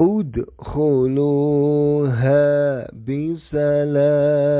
ادخلوها بسلام.